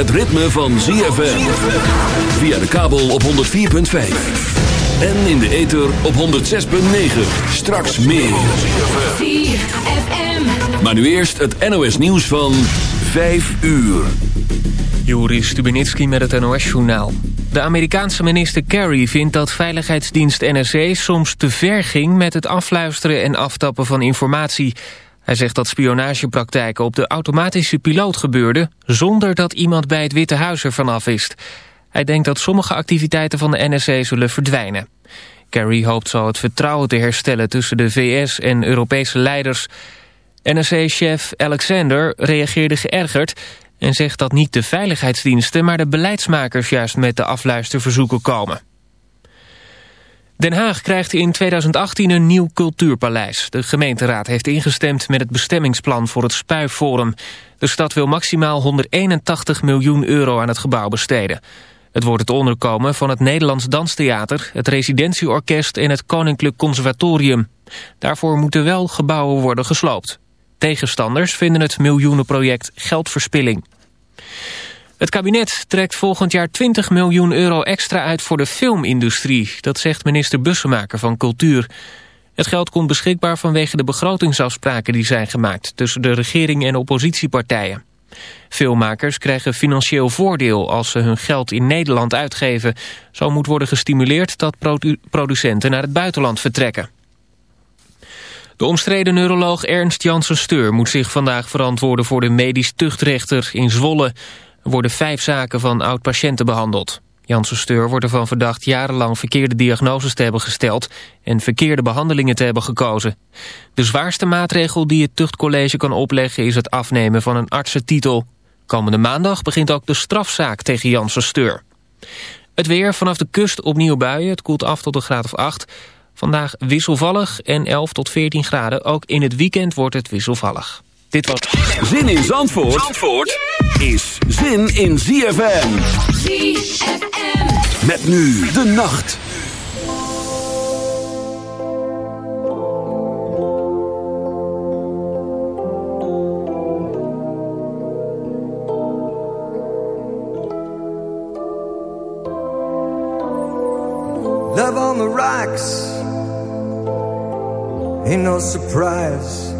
het ritme van ZFM. Via de kabel op 104.5. En in de ether op 106.9. Straks meer. ZFM. Maar nu eerst het NOS nieuws van 5 uur. Joris Stubenitski met het NOS-journaal. De Amerikaanse minister Kerry vindt dat veiligheidsdienst NSC soms te ver ging... met het afluisteren en aftappen van informatie... Hij zegt dat spionagepraktijken op de automatische piloot gebeurden... zonder dat iemand bij het Witte Huis ervan af wist. Hij denkt dat sommige activiteiten van de NSC zullen verdwijnen. Kerry hoopt zo het vertrouwen te herstellen tussen de VS en Europese leiders. NSC-chef Alexander reageerde geërgerd en zegt dat niet de veiligheidsdiensten... maar de beleidsmakers juist met de afluisterverzoeken komen. Den Haag krijgt in 2018 een nieuw cultuurpaleis. De gemeenteraad heeft ingestemd met het bestemmingsplan voor het Spuiforum. De stad wil maximaal 181 miljoen euro aan het gebouw besteden. Het wordt het onderkomen van het Nederlands Danstheater... het Residentieorkest en het Koninklijk Conservatorium. Daarvoor moeten wel gebouwen worden gesloopt. Tegenstanders vinden het miljoenenproject geldverspilling. Het kabinet trekt volgend jaar 20 miljoen euro extra uit voor de filmindustrie. Dat zegt minister Bussemaker van Cultuur. Het geld komt beschikbaar vanwege de begrotingsafspraken die zijn gemaakt... tussen de regering en oppositiepartijen. Filmmakers krijgen financieel voordeel als ze hun geld in Nederland uitgeven. Zo moet worden gestimuleerd dat producenten naar het buitenland vertrekken. De omstreden neuroloog Ernst Janssen Steur moet zich vandaag verantwoorden voor de medisch tuchtrechter in Zwolle. Worden vijf zaken van oud-patiënten behandeld. Janssen Steur wordt ervan verdacht jarenlang verkeerde diagnoses te hebben gesteld en verkeerde behandelingen te hebben gekozen. De zwaarste maatregel die het tuchtcollege kan opleggen is het afnemen van een artsentitel. Komende maandag begint ook de strafzaak tegen Janssen Steur. Het weer vanaf de kust opnieuw buien. Het koelt af tot een graad of 8. Vandaag wisselvallig en 11 tot 14 graden. Ook in het weekend wordt het wisselvallig. Dit was... Zin in Zandvoort, Zandvoort is zin in ZFM. ZFM. Met nu de nacht. Love on the rocks Ain't no surprise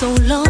So long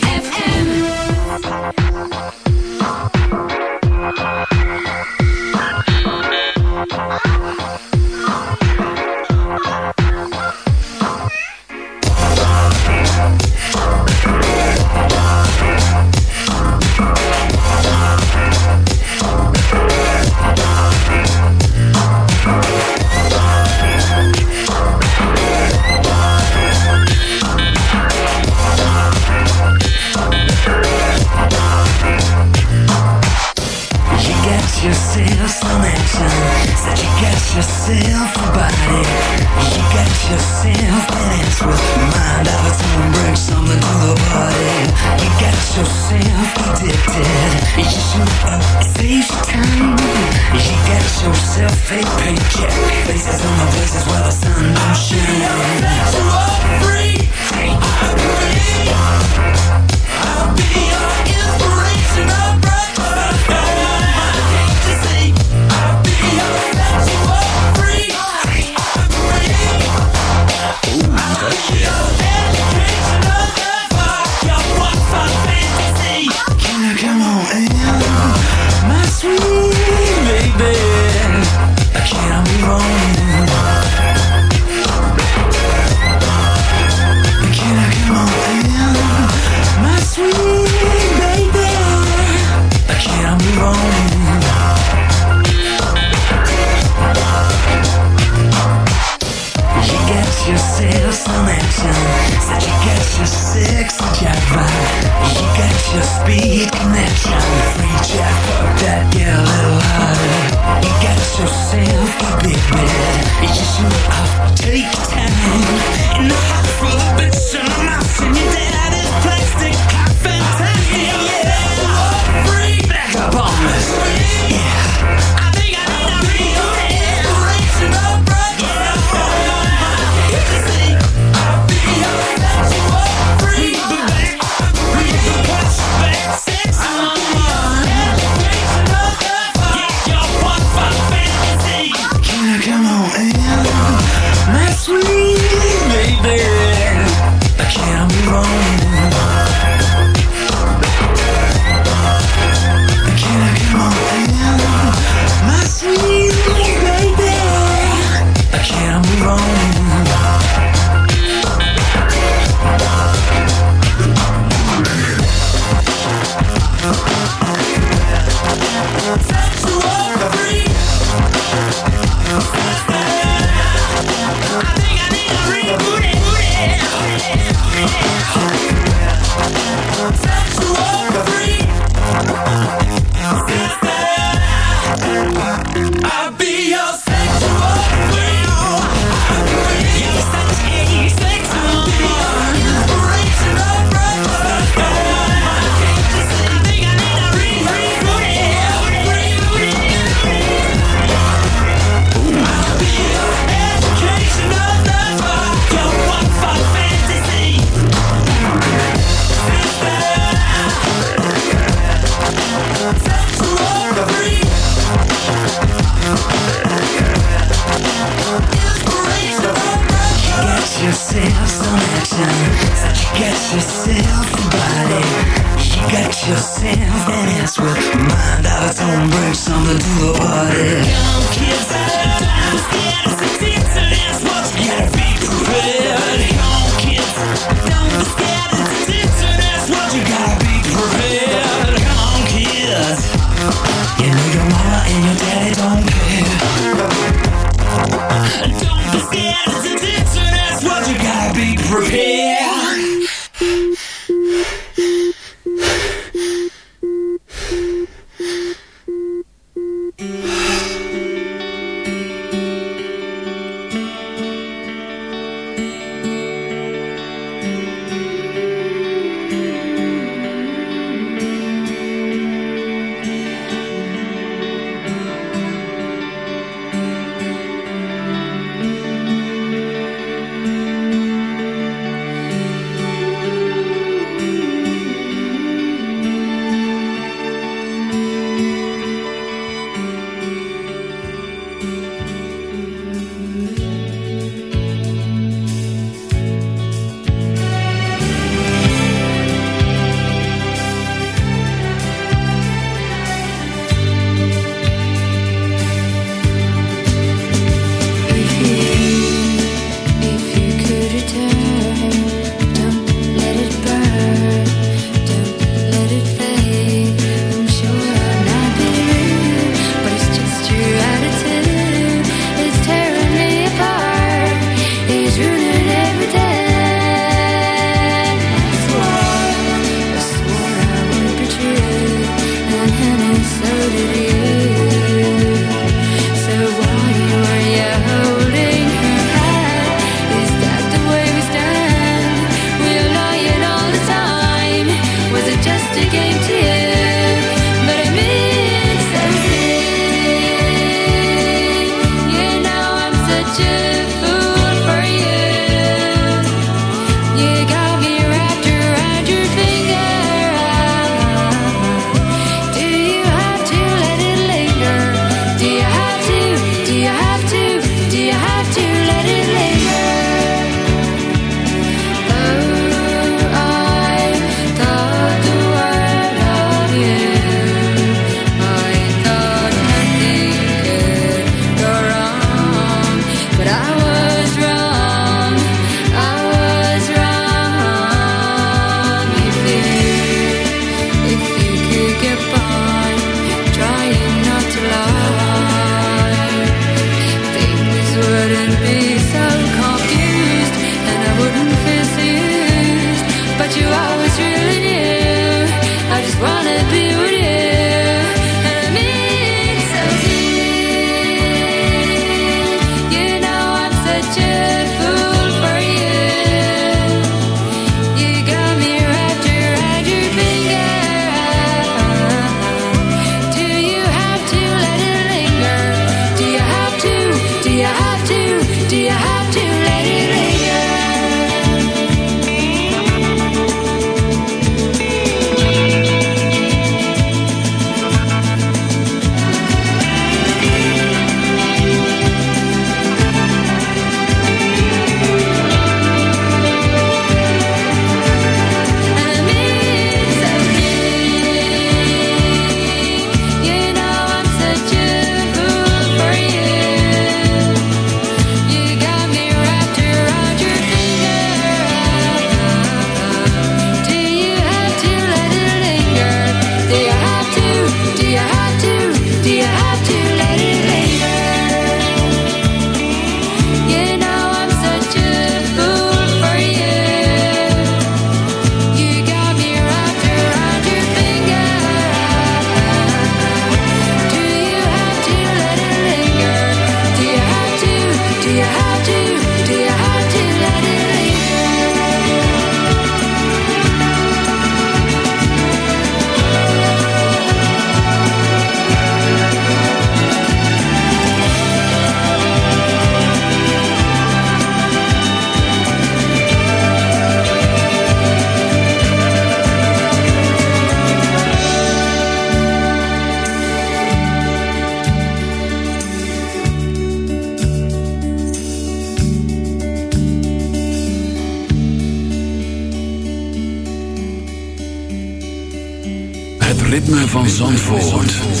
Van Zandvoort.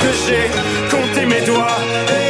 que j'ai compté mes doigts.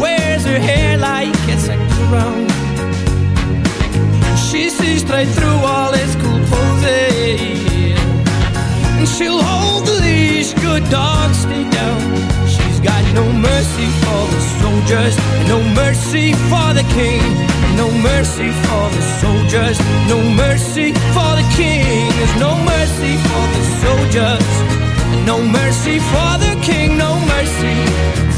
Wears her hair like it's a crown. She sees straight through all his cool poses. And she'll hold the leash, good dog, stay down. She's got no mercy for the soldiers, no mercy for the king, no mercy for the soldiers, no mercy for the king. There's no mercy for the soldiers. No mercy for the king, no mercy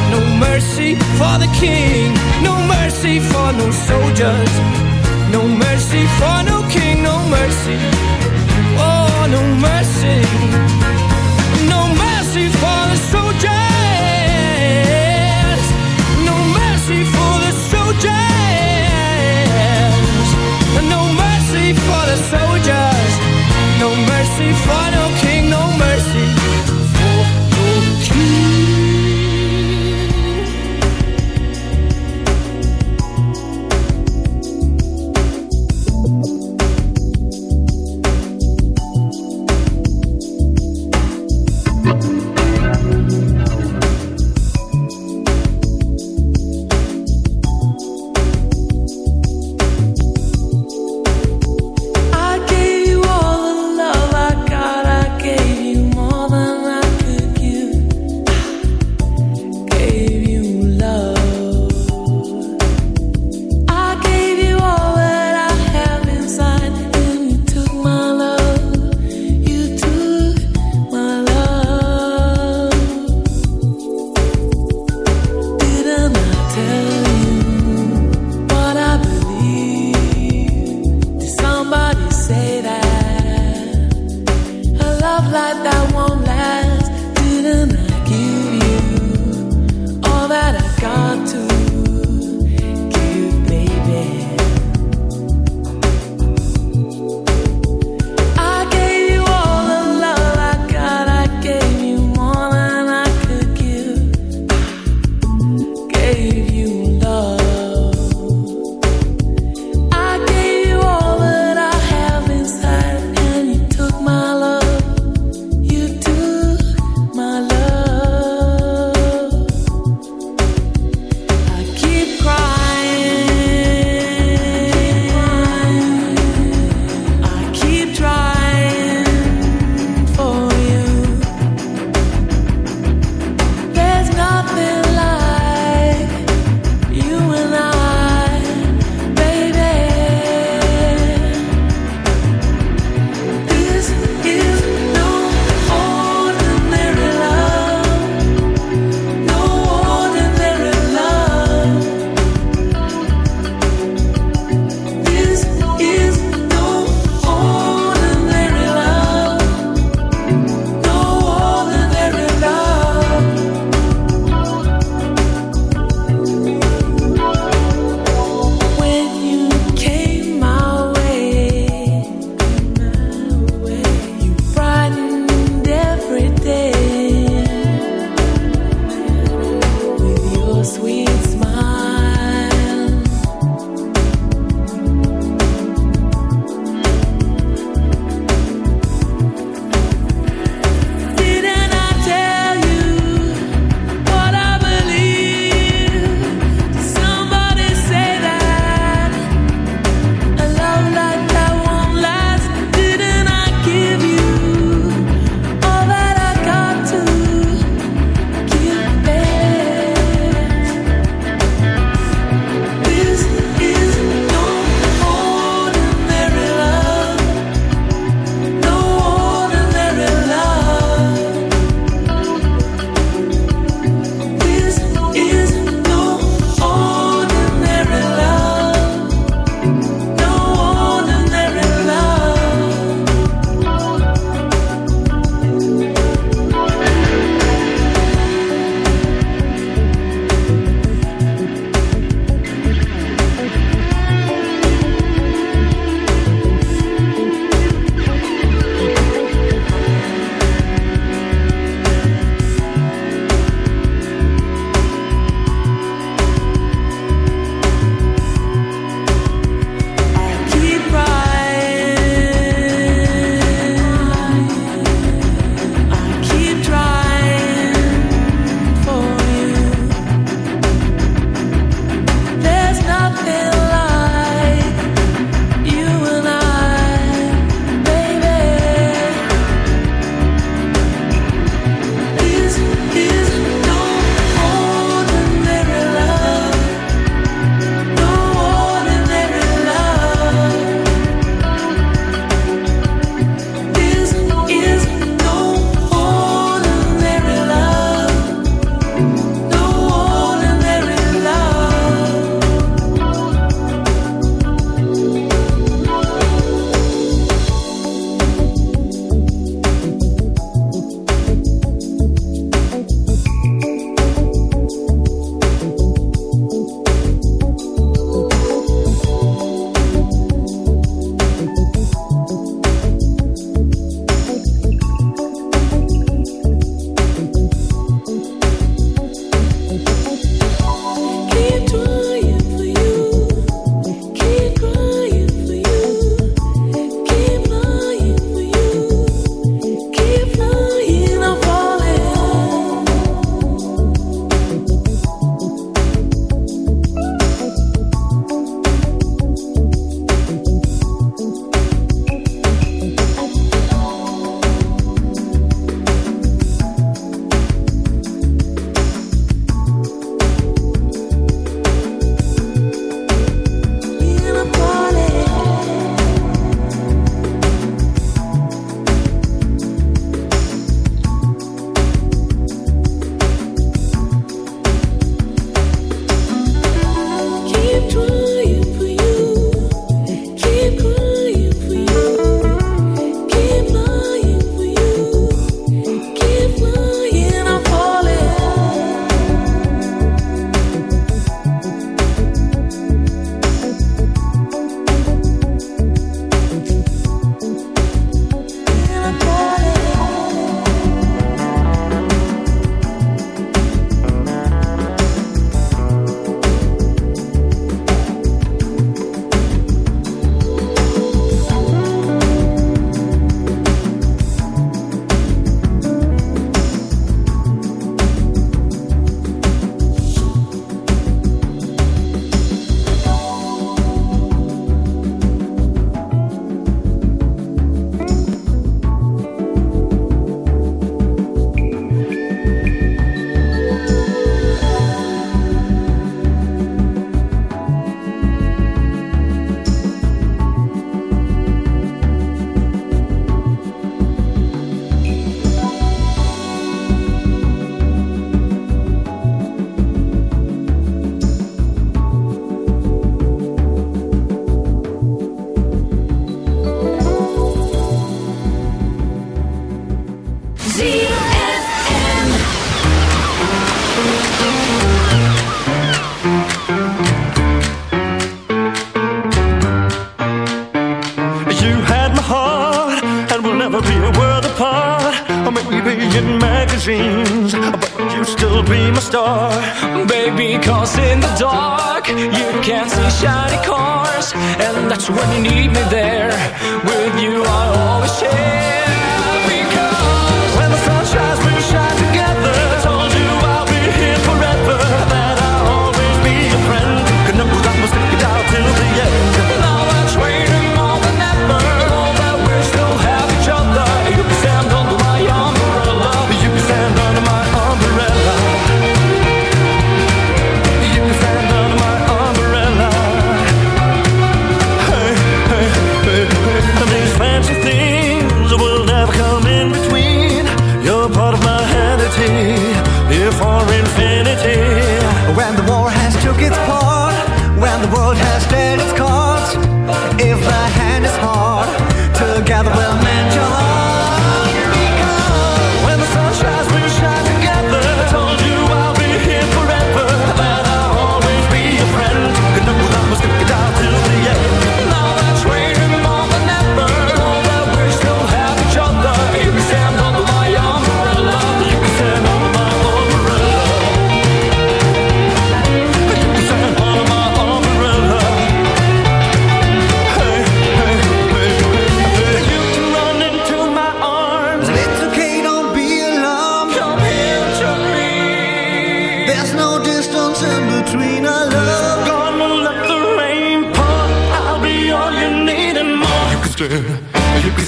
mercy for the king, no mercy for no soldiers, no mercy for no king, no mercy, oh no mercy,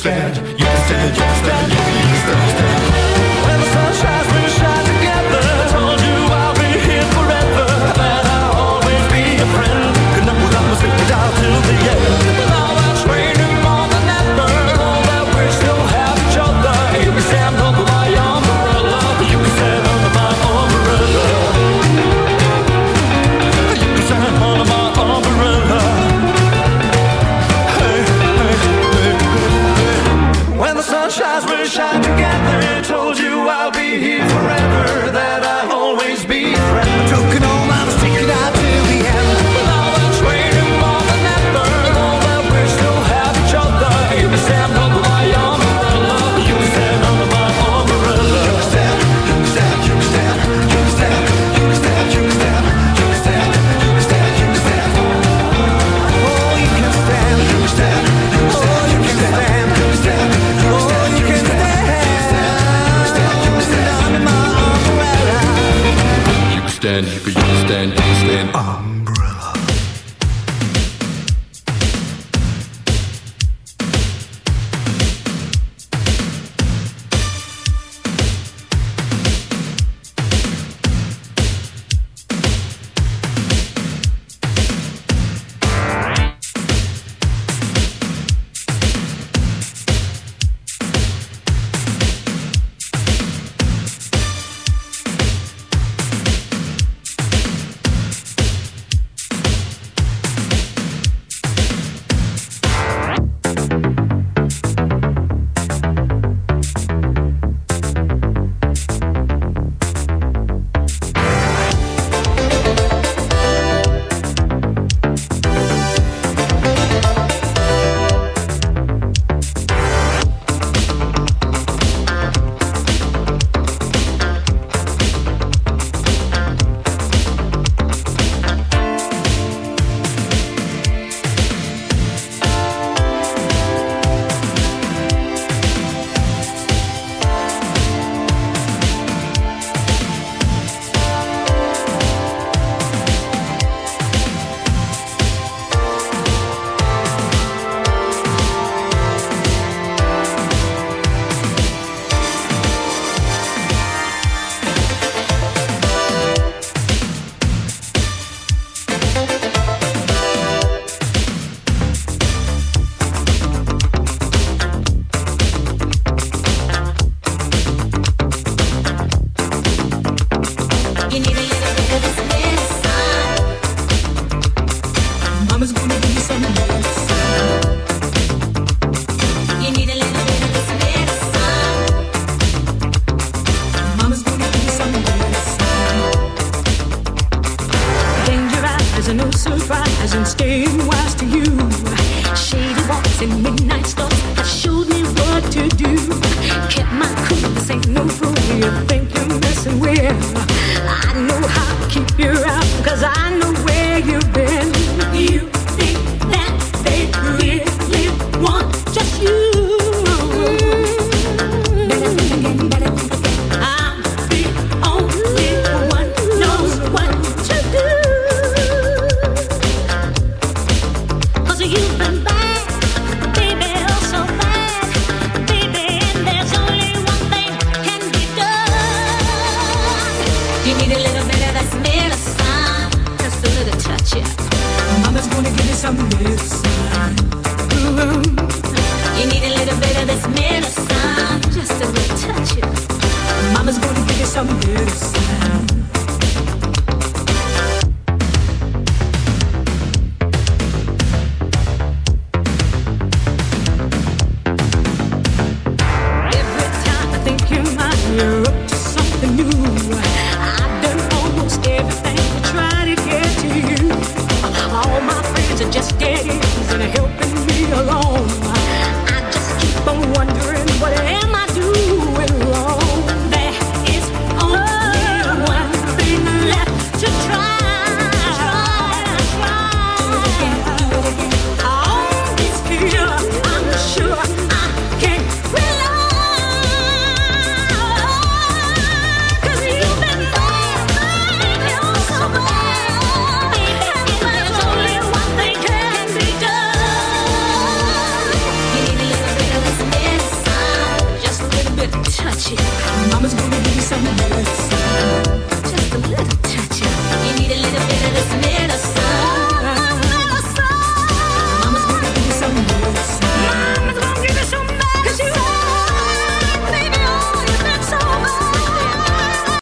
Stand.